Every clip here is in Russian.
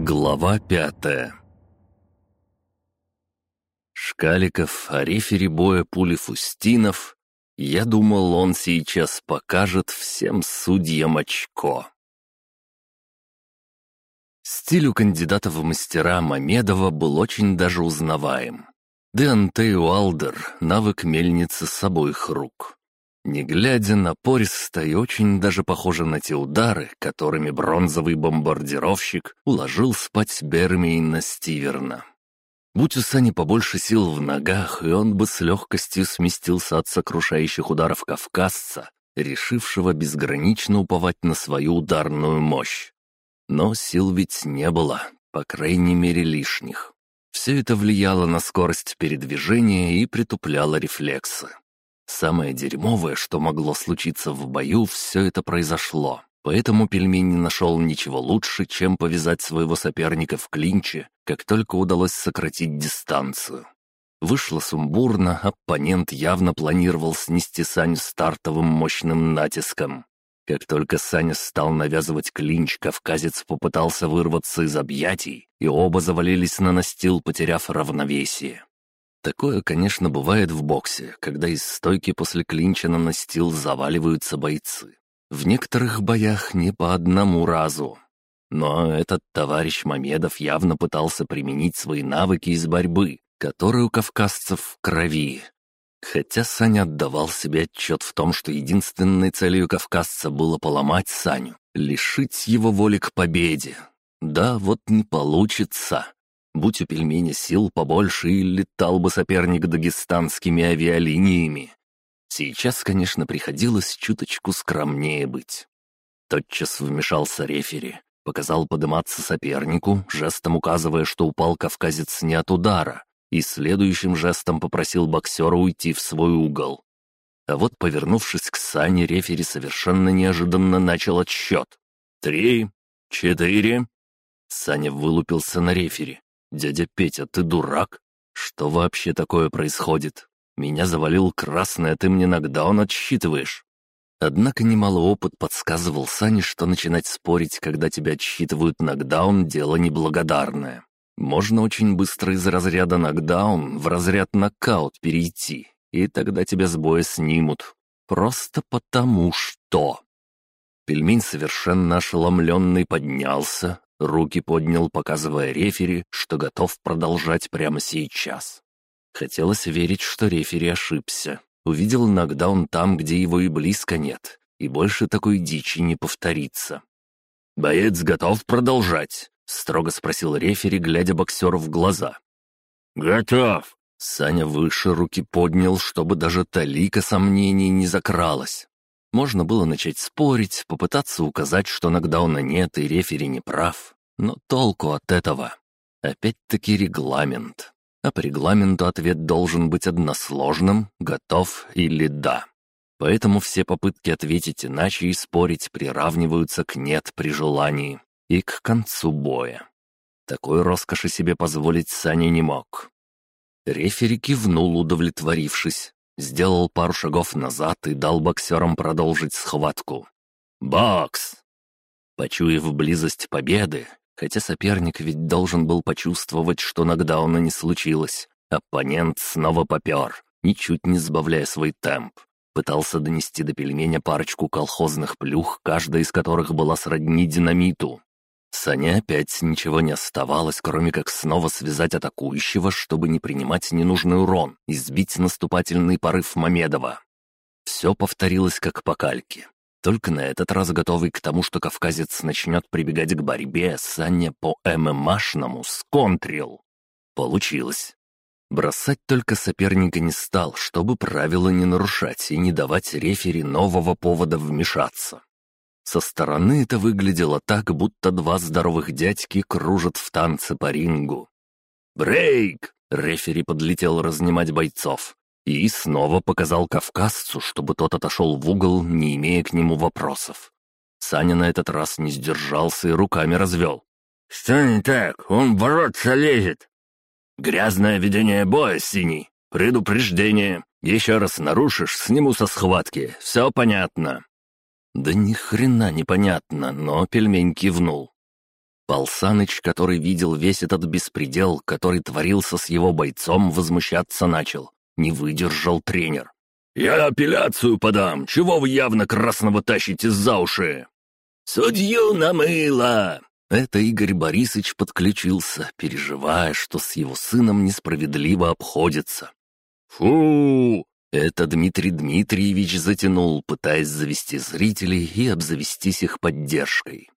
Глава пятая Шкаликов, о рефере боя пули Фустинов. Я думал, он сейчас покажет всем судьям очко. Стиль у кандидата в мастера Мамедова был очень даже узнаваем. Деантей Уалдер — навык мельницы с обоих рук. Не глядя, напористо и очень даже похоже на те удары, которыми бронзовый бомбардировщик уложил спать Бермейна Стиверна. Будь у Сани побольше сил в ногах, и он бы с легкостью сместился от сокрушающих ударов кавказца, решившего безгранично уповать на свою ударную мощь. Но сил ведь не было, по крайней мере лишних. Все это влияло на скорость передвижения и притупляло рефлексы. Самое дерьмовое, что могло случиться в бою, все это произошло. Поэтому пельмень не нашел ничего лучше, чем повязать своего соперника в клинче, как только удалось сократить дистанцию. Вышло сумбурно, оппонент явно планировал снести Саню стартовым мощным натиском. Как только Саня стал навязывать клинч, кавказец попытался вырваться из объятий, и оба завалились на настил, потеряв равновесие. Такое, конечно, бывает в боксе, когда из стойки после клинча на настил заваливаются бойцы. В некоторых боях не по одному разу. Но этот товарищ Мамедов явно пытался применить свои навыки из борьбы, которые у кавказцев в крови. Хотя Саня отдавал себе отчет в том, что единственной целью кавказца было поломать Саню, лишить его воли к победе. Да, вот не получится. Будь у пельмени сил побольше, и летал бы соперник дагестанскими авиалиниями. Сейчас, конечно, приходилось чуточку скромнее быть. Тотчас вмешался рефери, показал подыматься сопернику, жестом указывая, что упал кавказец не от удара, и следующим жестом попросил боксера уйти в свой угол. А вот, повернувшись к Сане, рефери совершенно неожиданно начал отсчет. «Три, четыре...» Саня вылупился на рефери. «Дядя Петя, ты дурак? Что вообще такое происходит? Меня завалил красный, а ты мне нокдаун отсчитываешь». Однако немало опыт подсказывал Сане, что начинать спорить, когда тебя отсчитывают нокдаун, дело неблагодарное. Можно очень быстро из разряда нокдаун в разряд нокаут перейти, и тогда тебя с боя снимут. Просто потому что... Пельмень совершенно ошеломленный поднялся, Руки поднял, показывая рефери, что готов продолжать прямо сейчас. Хотелось верить, что рефери ошибся. Увидел нокдаун там, где его и близко нет, и больше такой дичи не повторится. «Боец готов продолжать?» — строго спросил рефери, глядя боксеру в глаза. «Готов!» Саня выше руки поднял, чтобы даже талика сомнений не закралась. Можно было начать спорить, попытаться указать, что нокдауна нет и рефери не прав. Но толку от этого? Опять-таки регламент. А по регламенту ответ должен быть односложным, готов или да. Поэтому все попытки ответить иначе и спорить приравниваются к «нет» при желании и к концу боя. Такой роскоши себе позволить Саня не мог. Рефери кивнул, удовлетворившись, сделал пару шагов назад и дал боксерам продолжить схватку. «Бокс!» Почуяв близость победы, хотя соперник ведь должен был почувствовать, что нокдауна не случилось, оппонент снова попер, ничуть не сбавляя свой темп. Пытался донести до пельменя парочку колхозных плюх, каждая из которых была сродни динамиту. Саня опять ничего не оставалось, кроме как снова связать атакующего, чтобы не принимать ненужный урон и сбить наступательный порыв Мамедова. Все повторилось как по кальке. Только на этот раз готовый к тому, что кавказец начнет прибегать к борьбе, Саня по ММАшному сконтрил. Получилось. Бросать только соперника не стал, чтобы правила не нарушать и не давать рефери нового повода вмешаться. Со стороны это выглядело так, будто два здоровых дядьки кружат в танце по рингу. «Брейк!» — рефери подлетел разнимать бойцов. И снова показал кавказцу, чтобы тот отошел в угол, не имея к нему вопросов. Саня на этот раз не сдержался и руками развел. «Что не так? Он бороться лезет!» «Грязное ведение боя, Синий! Предупреждение! Еще раз нарушишь, сниму со схватки. Все понятно!» Да ни хрена непонятно, но пельмень кивнул. Пал Саныч, который видел весь этот беспредел, который творился с его бойцом, возмущаться начал. Не выдержал тренер. «Я апелляцию подам! Чего вы явно красного тащите за уши?» «Судью намыло!» Это Игорь Борисович подключился, переживая, что с его сыном несправедливо обходится. «Фу!» Это Дмитрий Дмитриевич затянул, пытаясь завести зрителей и обзавестись их поддержкой.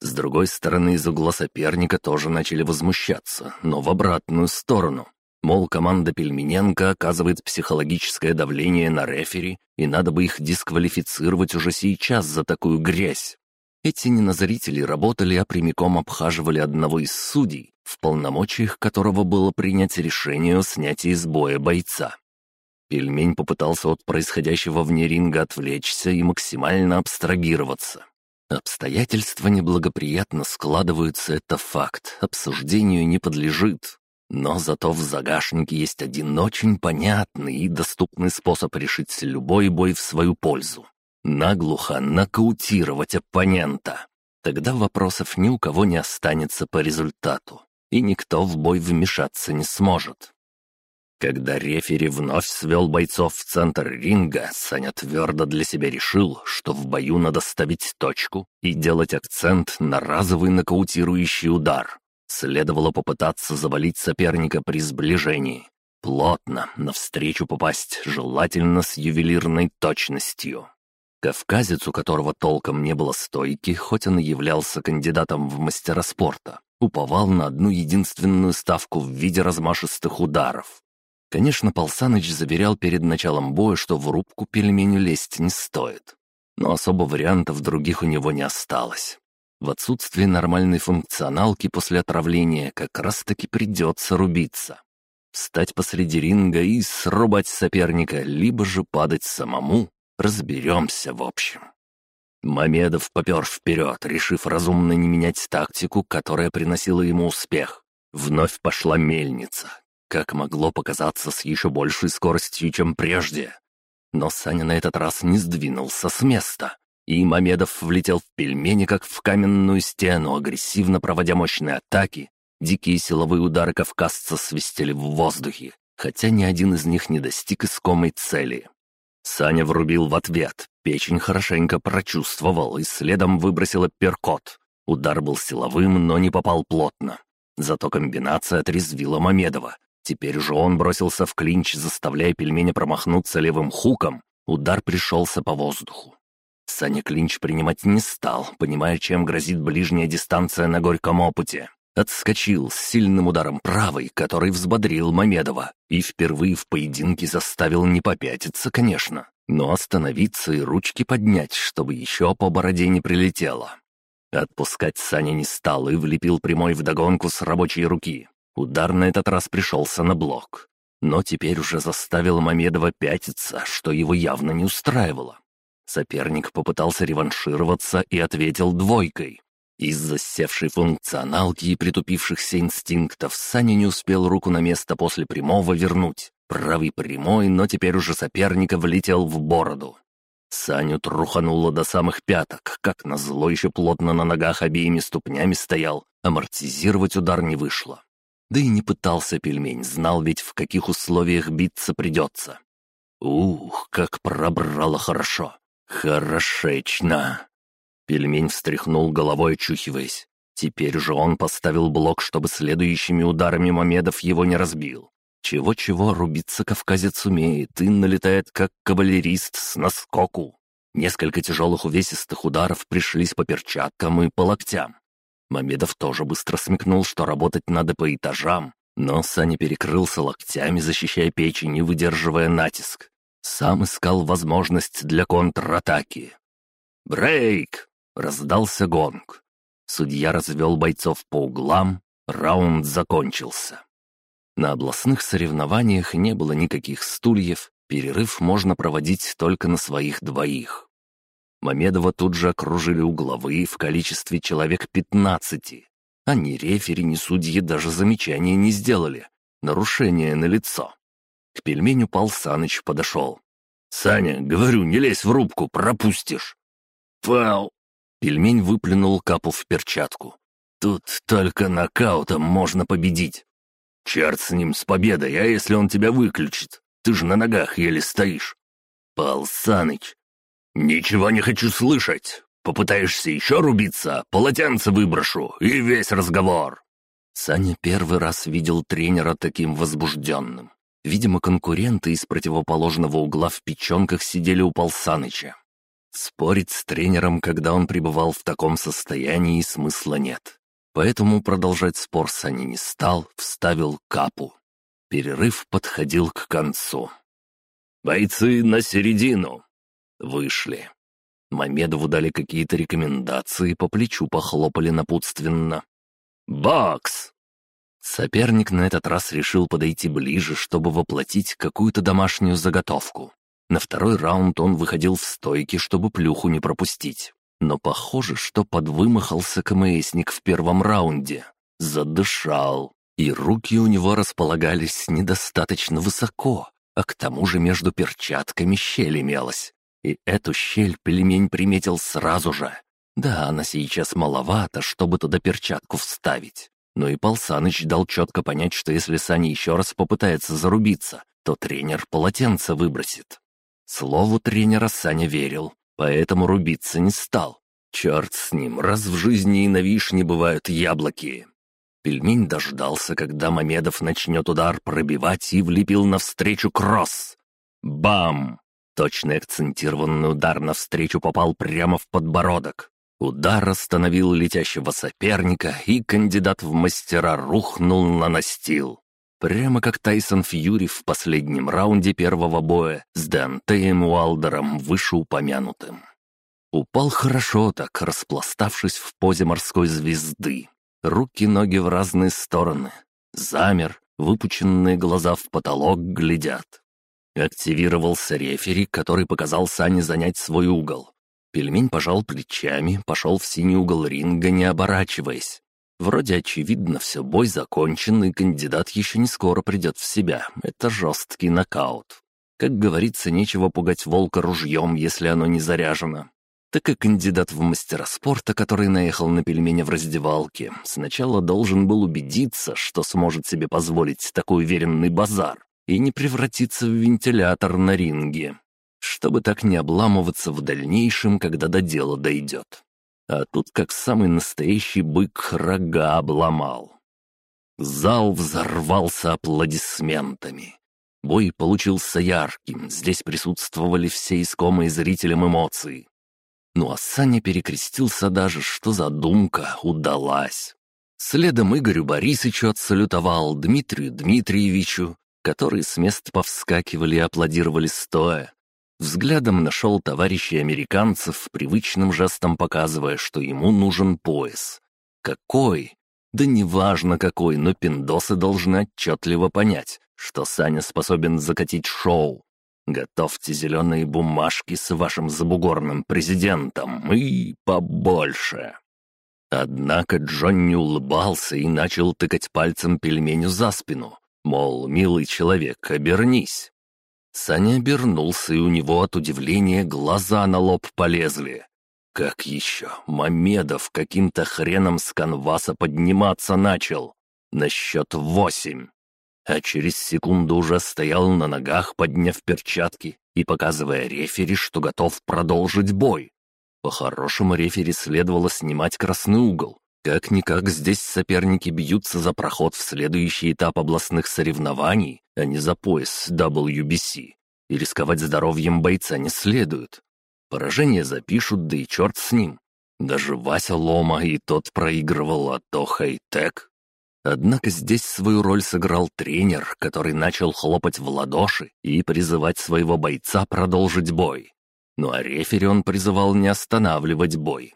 С другой стороны, из угла соперника тоже начали возмущаться, но в обратную сторону. Мол, команда Пельмененко оказывает психологическое давление на рефери, и надо бы их дисквалифицировать уже сейчас за такую грязь. Эти неназрители работали, а прямиком обхаживали одного из судей, в полномочиях которого было принять решение о снятии с боя бойца. Пельмень попытался от происходящего вне ринга отвлечься и максимально абстрагироваться. Обстоятельства неблагоприятно складываются, это факт, обсуждению не подлежит. Но зато в загашнике есть один очень понятный и доступный способ решить любой бой в свою пользу. Наглухо нокаутировать оппонента. Тогда вопросов ни у кого не останется по результату, и никто в бой вмешаться не сможет. Когда рефери вновь свел бойцов в центр ринга, Саня твердо для себя решил, что в бою надо ставить точку и делать акцент на разовый нокаутирующий удар. Следовало попытаться завалить соперника при сближении. Плотно, навстречу попасть, желательно с ювелирной точностью. Кавказец, у которого толком не было стойки, хоть он и являлся кандидатом в мастера спорта, уповал на одну единственную ставку в виде размашистых ударов. Конечно, Полсаныч заверял перед началом боя, что в рубку пельменю лезть не стоит. Но особо вариантов других у него не осталось. В отсутствие нормальной функционалки после отравления как раз-таки придется рубиться. Встать посреди ринга и срубать соперника, либо же падать самому. Разберемся в общем. Мамедов попер вперед, решив разумно не менять тактику, которая приносила ему успех. Вновь пошла мельница, как могло показаться с еще большей скоростью, чем прежде. Но Саня на этот раз не сдвинулся с места, и Мамедов влетел в пельмени, как в каменную стену, агрессивно проводя мощные атаки. Дикие силовые удары кавказца свистели в воздухе, хотя ни один из них не достиг искомой цели. Саня врубил в ответ, печень хорошенько прочувствовал и следом выбросил перкот. Удар был силовым, но не попал плотно. Зато комбинация отрезвила Мамедова, Теперь же он бросился в клинч, заставляя пельменя промахнуться левым хуком. Удар пришелся по воздуху. Саня клинч принимать не стал, понимая, чем грозит ближняя дистанция на горьком опыте. Отскочил с сильным ударом правой, который взбодрил Мамедова, и впервые в поединке заставил не попятиться, конечно, но остановиться и ручки поднять, чтобы еще по бороде не прилетело. Отпускать Саня не стал и влепил прямой вдогонку с рабочей руки. Удар на этот раз пришелся на блок. Но теперь уже заставил Мамедова пятиться, что его явно не устраивало. Соперник попытался реваншироваться и ответил двойкой. Из-за севшей функционалки и притупившихся инстинктов Саня не успел руку на место после прямого вернуть. Правый прямой, но теперь уже соперника влетел в бороду. Саню трухануло до самых пяток, как назло еще плотно на ногах обеими ступнями стоял, амортизировать удар не вышло. Да и не пытался пельмень, знал ведь, в каких условиях биться придется. Ух, как пробрало хорошо. Хорошечно. Пельмень встряхнул головой, очухиваясь. Теперь же он поставил блок, чтобы следующими ударами Мамедов его не разбил. Чего-чего, рубиться кавказец умеет и налетает, как кавалерист с наскоку. Несколько тяжелых увесистых ударов пришлись по перчаткам и по локтям. Мамедов тоже быстро смекнул, что работать надо по этажам, но Саня перекрылся локтями, защищая печень и выдерживая натиск. Сам искал возможность для контратаки. «Брейк!» — раздался гонг. Судья развел бойцов по углам, раунд закончился. На областных соревнованиях не было никаких стульев, перерыв можно проводить только на своих двоих. Мамедова тут же окружили угловые в количестве человек пятнадцати. А ни рефери, ни судьи даже замечания не сделали. Нарушение на лицо. К пельменю Пал Саныч подошел. «Саня, говорю, не лезь в рубку, пропустишь!» «Пал!» Пельмень выплюнул капу в перчатку. Тут только нокаутом можно победить. Черт с ним, с победой, а если он тебя выключит? Ты же на ногах еле стоишь. Пал Саныч. Ничего не хочу слышать. Попытаешься еще рубиться, полотенце выброшу, и весь разговор. Саня первый раз видел тренера таким возбужденным. Видимо, конкуренты из противоположного угла в печенках сидели у Пал Саныча. Спорить с тренером, когда он пребывал в таком состоянии, смысла нет. Поэтому продолжать спор Саня не стал, вставил капу. Перерыв подходил к концу. «Бойцы на середину!» Вышли. Мамедову дали какие-то рекомендации, по плечу похлопали напутственно. «Бокс!» Соперник на этот раз решил подойти ближе, чтобы воплотить какую-то домашнюю заготовку. На второй раунд он выходил в стойки, чтобы плюху не пропустить. Но похоже, что подвымахался КМСник в первом раунде. Задышал. И руки у него располагались недостаточно высоко, а к тому же между перчатками щель имелась. И эту щель пельмень приметил сразу же. Да, она сейчас маловато, чтобы туда перчатку вставить. Но и Пал Саныч дал четко понять, что если Саня еще раз попытается зарубиться, то тренер полотенце выбросит. Слову тренера Саня верил, поэтому рубиться не стал. Черт с ним, раз в жизни и на вишне бывают яблоки. Пельмень дождался, когда Мамедов начнет удар пробивать и влепил навстречу кросс. Бам! Точный акцентированный удар навстречу попал прямо в подбородок. Удар остановил летящего соперника, и кандидат в мастера рухнул на настил. Прямо как Тайсон Фьюри в последнем раунде первого боя с Дантеем Уалдером, вышеупомянутым. Упал хорошо так, распластавшись в позе морской звезды. Руки-ноги в разные стороны. Замер, выпученные глаза в потолок глядят. Активировался рефери, который показал Сане занять свой угол. Пельмень пожал плечами, пошел в синий угол ринга, не оборачиваясь. Вроде очевидно, все, бой закончен, и кандидат еще не скоро придет в себя. Это жесткий нокаут. Как говорится, нечего пугать волка ружьем, если оно не заряжено. Так и кандидат в мастера спорта, который наехал на пельмени в раздевалке, сначала должен был убедиться, что сможет себе позволить такой уверенный базар и не превратиться в вентилятор на ринге, чтобы так не обламываться в дальнейшем, когда до дела дойдет а тут как самый настоящий бык рога обломал. Зал взорвался аплодисментами. Бой получился ярким, здесь присутствовали все искомые зрителям эмоции. Ну а Саня перекрестился даже, что задумка удалась. Следом Игорю Борисовичу отсалютовал, Дмитрию Дмитриевичу, которые с мест повскакивали и аплодировали стоя, Взглядом нашел товарищей американцев, привычным жестом показывая, что ему нужен пояс. Какой? Да неважно какой, но пиндосы должны отчетливо понять, что Саня способен закатить шоу. Готовьте зеленые бумажки с вашим забугорным президентом и побольше. Однако Джонни улыбался и начал тыкать пальцем пельменю за спину. Мол, милый человек, обернись. Саня обернулся, и у него от удивления глаза на лоб полезли. Как еще? Мамедов каким-то хреном с канваса подниматься начал. На счет восемь. А через секунду уже стоял на ногах, подняв перчатки и показывая рефери, что готов продолжить бой. По-хорошему рефери следовало снимать красный угол. Как-никак здесь соперники бьются за проход в следующий этап областных соревнований, а не за пояс WBC. И рисковать здоровьем бойца не следует. Поражение запишут, да и черт с ним. Даже Вася Лома и тот проигрывал, а то хай-тек. Однако здесь свою роль сыграл тренер, который начал хлопать в ладоши и призывать своего бойца продолжить бой. Ну а рефери он призывал не останавливать бой.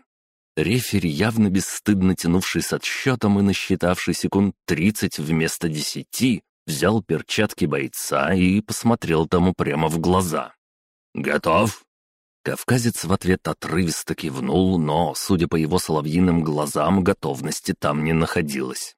Рефери, явно бесстыдно тянувший с отсчетом и насчитавший секунд 30 вместо 10, взял перчатки бойца и посмотрел тому прямо в глаза. «Готов?» Кавказец в ответ отрывисто кивнул, но, судя по его соловьиным глазам, готовности там не находилось.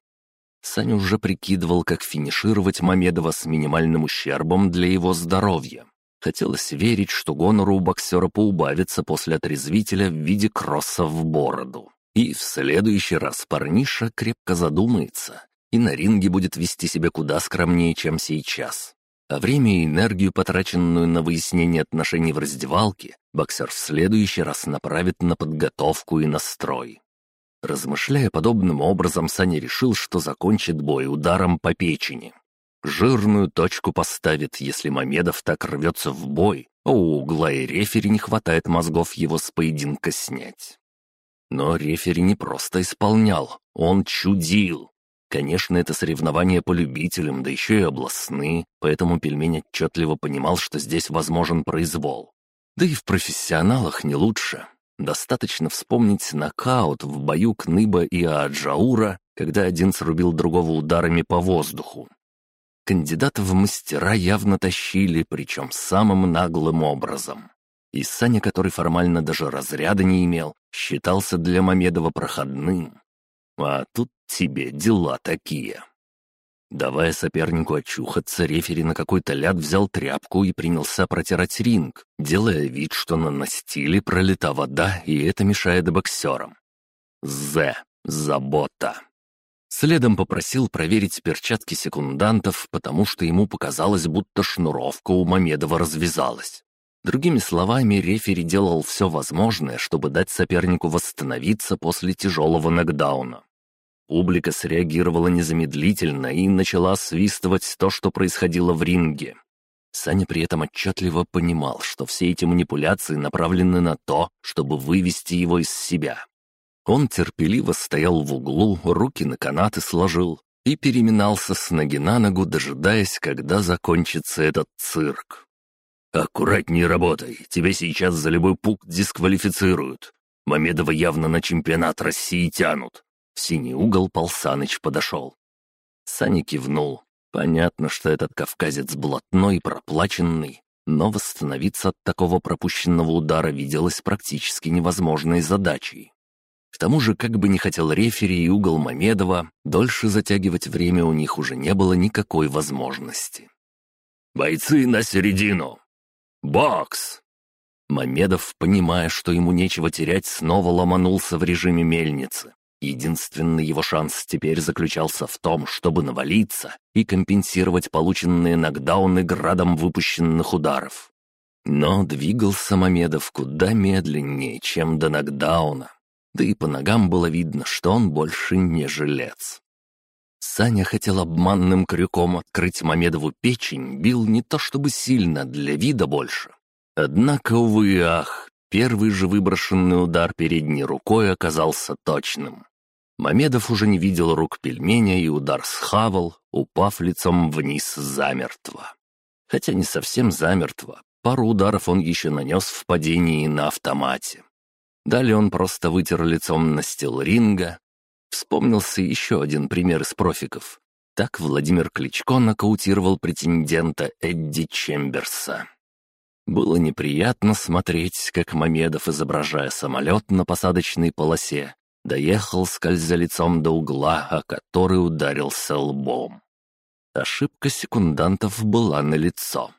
Саня уже прикидывал, как финишировать Мамедова с минимальным ущербом для его здоровья. Хотелось верить, что гонору у боксера поубавится после отрезвителя в виде кросса в бороду. И в следующий раз парниша крепко задумается, и на ринге будет вести себя куда скромнее, чем сейчас. А время и энергию, потраченную на выяснение отношений в раздевалке, боксер в следующий раз направит на подготовку и настрой. Размышляя подобным образом, Саня решил, что закончит бой ударом по печени. Жирную точку поставит, если Мамедов так рвется в бой, а у угла и рефери не хватает мозгов его с поединка снять. Но рефери не просто исполнял, он чудил. Конечно, это соревнования по любителям, да еще и областные, поэтому пельмень отчетливо понимал, что здесь возможен произвол. Да и в профессионалах не лучше. Достаточно вспомнить нокаут в бою Кныба и Аджаура, когда один срубил другого ударами по воздуху. Кандидата в мастера явно тащили, причем самым наглым образом. И Саня, который формально даже разряда не имел, считался для Мамедова проходным. А тут тебе дела такие. Давая сопернику очухаться, рефери на какой-то ляд взял тряпку и принялся протирать ринг, делая вид, что на настиле пролита вода, и это мешает боксерам. З. Забота. Следом попросил проверить перчатки секундантов, потому что ему показалось, будто шнуровка у Мамедова развязалась. Другими словами, рефери делал все возможное, чтобы дать сопернику восстановиться после тяжелого нокдауна. Публика среагировала незамедлительно и начала свистывать то, что происходило в ринге. Саня при этом отчетливо понимал, что все эти манипуляции направлены на то, чтобы вывести его из себя. Он терпеливо стоял в углу, руки на канаты сложил и переминался с ноги на ногу, дожидаясь, когда закончится этот цирк. «Аккуратнее работай, тебя сейчас за любой пук дисквалифицируют. Мамедова явно на чемпионат России тянут. В синий угол Полсаныч подошел. Саня кивнул. Понятно, что этот кавказец блатной проплаченный, но восстановиться от такого пропущенного удара виделось практически невозможной задачей. К тому же, как бы не хотел рефери и угол Мамедова, дольше затягивать время у них уже не было никакой возможности. «Бойцы на середину! Бокс!» Мамедов, понимая, что ему нечего терять, снова ломанулся в режиме мельницы. Единственный его шанс теперь заключался в том, чтобы навалиться и компенсировать полученные нокдауны градом выпущенных ударов. Но двигался Мамедов куда медленнее, чем до нокдауна. Да и по ногам было видно, что он больше не жилец. Саня хотел обманным крюком открыть Мамедову печень, бил не то чтобы сильно, для вида больше. Однако, увы ах, Первый же выброшенный удар передней рукой оказался точным. Мамедов уже не видел рук пельменя и удар схавал, упав лицом вниз замертво. Хотя не совсем замертво, пару ударов он еще нанес в падении на автомате. Далее он просто вытер лицом на стил ринга. Вспомнился еще один пример из профиков. Так Владимир Кличко нокаутировал претендента Эдди Чемберса. Было неприятно смотреть, как Мамедов, изображая самолет на посадочной полосе, доехал, скользя лицом до угла, о который ударился лбом. Ошибка секундантов была налицо.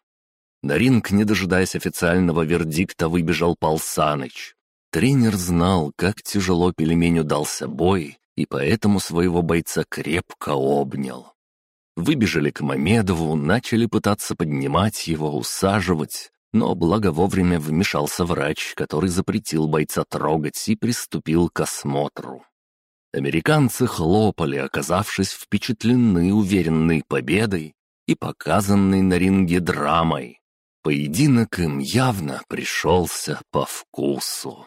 На ринг, не дожидаясь официального вердикта, выбежал Пал Саныч. Тренер знал, как тяжело пельменю дался бой, и поэтому своего бойца крепко обнял. Выбежали к Мамедову, начали пытаться поднимать его, усаживать, но благо вовремя вмешался врач, который запретил бойца трогать и приступил к осмотру. Американцы хлопали, оказавшись впечатлены уверенной победой и показанной на ринге драмой. Поединок им явно пришелся по вкусу.